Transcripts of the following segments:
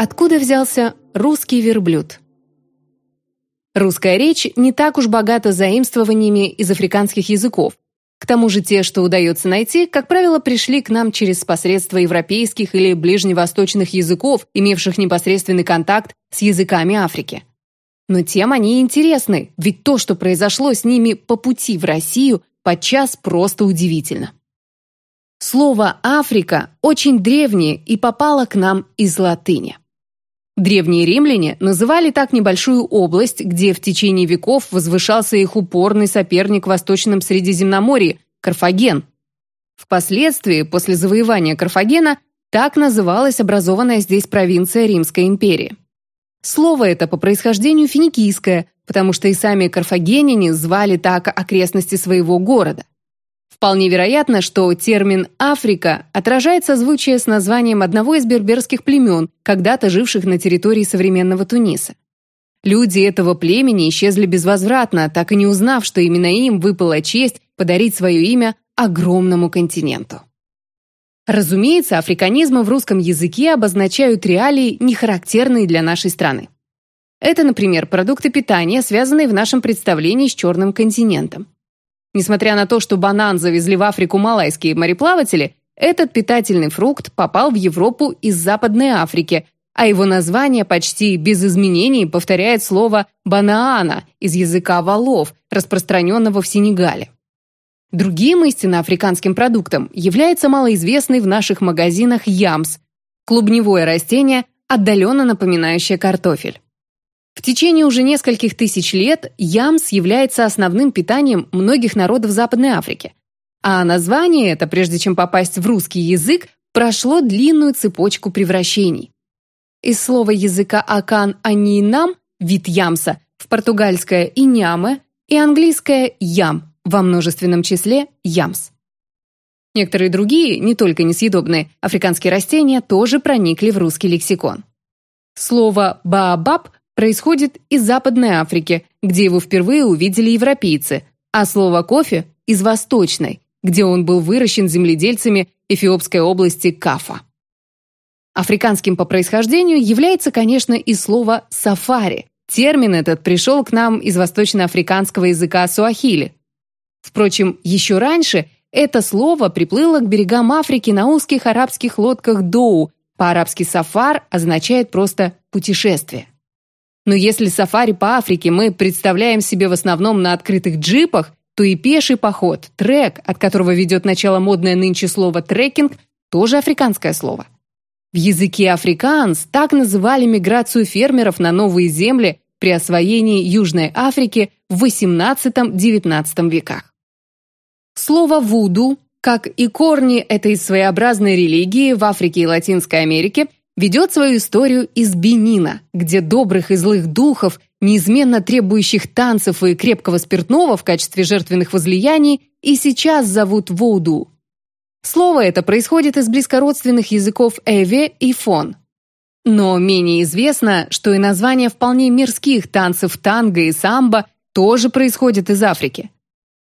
Откуда взялся русский верблюд? Русская речь не так уж богата заимствованиями из африканских языков. К тому же те, что удается найти, как правило, пришли к нам через посредство европейских или ближневосточных языков, имевших непосредственный контакт с языками Африки. Но тем они интересны, ведь то, что произошло с ними по пути в Россию, подчас просто удивительно. Слово «Африка» очень древнее и попало к нам из латыни. Древние римляне называли так небольшую область, где в течение веков возвышался их упорный соперник в Восточном Средиземноморье – Карфаген. Впоследствии, после завоевания Карфагена, так называлась образованная здесь провинция Римской империи. Слово это по происхождению финикийское, потому что и сами карфагеняне звали так окрестности своего города – Вполне вероятно, что термин «Африка» отражает созвучие с названием одного из берберских племен, когда-то живших на территории современного Туниса. Люди этого племени исчезли безвозвратно, так и не узнав, что именно им выпала честь подарить свое имя огромному континенту. Разумеется, африканизмы в русском языке обозначают реалии, не характерные для нашей страны. Это, например, продукты питания, связанные в нашем представлении с черным континентом. Несмотря на то, что банан завезли в Африку малайские мореплаватели, этот питательный фрукт попал в Европу из Западной Африки, а его название почти без изменений повторяет слово «банаана» из языка валов, распространенного в Сенегале. Другим истинно африканским продуктом является малоизвестный в наших магазинах ямс – клубневое растение, отдаленно напоминающее картофель. В течение уже нескольких тысяч лет ямс является основным питанием многих народов Западной Африки. А название это, прежде чем попасть в русский язык, прошло длинную цепочку превращений. Из слова языка акан анинам – вид ямса, в португальское иняме и английское ям, во множественном числе ямс. Некоторые другие, не только несъедобные, африканские растения тоже проникли в русский лексикон. Слово «баобаб» происходит из Западной Африки, где его впервые увидели европейцы, а слово «кофе» – из Восточной, где он был выращен земледельцами Эфиопской области Кафа. Африканским по происхождению является, конечно, и слово «сафари». Термин этот пришел к нам из восточноафриканского языка суахили. Впрочем, еще раньше это слово приплыло к берегам Африки на узких арабских лодках доу, по-арабски «сафар» означает просто «путешествие». Но если сафари по Африке мы представляем себе в основном на открытых джипах, то и пеший поход, трек, от которого ведет начало модное нынче слово «трекинг», тоже африканское слово. В языке африканс так называли миграцию фермеров на новые земли при освоении Южной Африки в XVIII-XIX веках. Слово «вуду», как и корни этой своеобразной религии в Африке и Латинской Америке, ведет свою историю из Бенина, где добрых и злых духов, неизменно требующих танцев и крепкого спиртного в качестве жертвенных возлияний, и сейчас зовут Воуду. Слово это происходит из близкородственных языков эве и фон. Но менее известно, что и название вполне мирских танцев танго и самбо тоже происходит из Африки.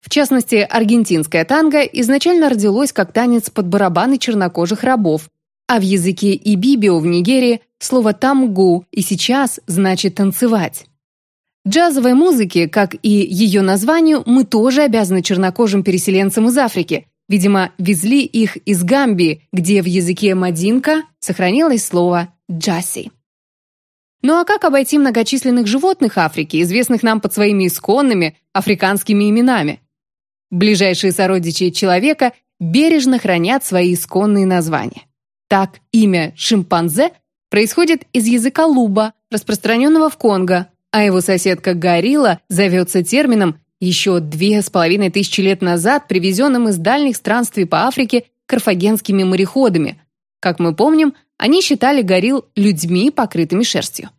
В частности, аргентинское танго изначально родилось как танец под барабаны чернокожих рабов, а в языке ибибио в Нигерии слово «тамгу» и сейчас значит «танцевать». Джазовой музыке, как и ее названию, мы тоже обязаны чернокожим переселенцам из Африки. Видимо, везли их из Гамбии, где в языке мадинка сохранилось слово «джаси». Ну а как обойти многочисленных животных Африки, известных нам под своими исконными африканскими именами? Ближайшие сородичи человека бережно хранят свои исконные названия. Так, имя шимпанзе происходит из языка луба, распространенного в Конго, а его соседка горилла зовется термином еще две с половиной тысячи лет назад привезенным из дальних странствий по Африке карфагенскими мореходами. Как мы помним, они считали горилл людьми, покрытыми шерстью.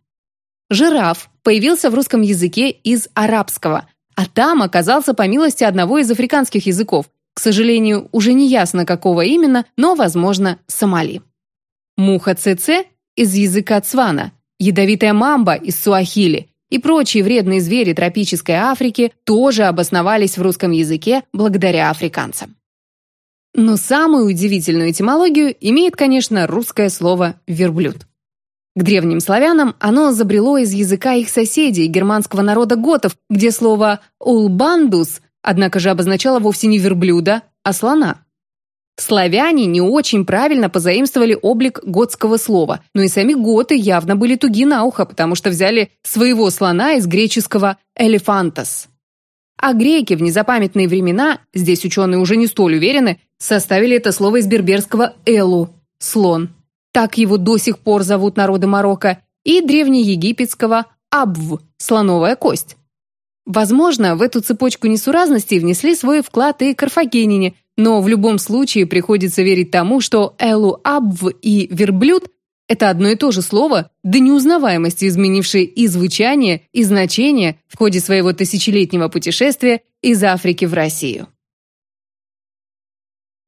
Жираф появился в русском языке из арабского, а там оказался по милости одного из африканских языков, к сожалению, уже не ясно, какого именно, но, возможно, Сомали. Муха ЦЦ из языка цвана, ядовитая мамба из суахили и прочие вредные звери тропической Африки тоже обосновались в русском языке благодаря африканцам. Но самую удивительную этимологию имеет, конечно, русское слово «верблюд». К древним славянам оно забрело из языка их соседей, германского народа готов, где слово «улбандус» однако же обозначало вовсе не верблюда, а слона. Славяне не очень правильно позаимствовали облик готского слова, но и сами готы явно были туги на ухо, потому что взяли своего слона из греческого «элефантос». А греки в незапамятные времена, здесь ученые уже не столь уверены, составили это слово из берберского «элу» – «слон». Так его до сих пор зовут народы Марокко, и древнеегипетского «абв» – «слоновая кость». Возможно, в эту цепочку несуразностей внесли свой вклад и карфагенине, но в любом случае приходится верить тому, что «элу абв» и «верблюд» — это одно и то же слово, до неузнаваемости изменившее и звучание, и значение в ходе своего тысячелетнего путешествия из Африки в Россию.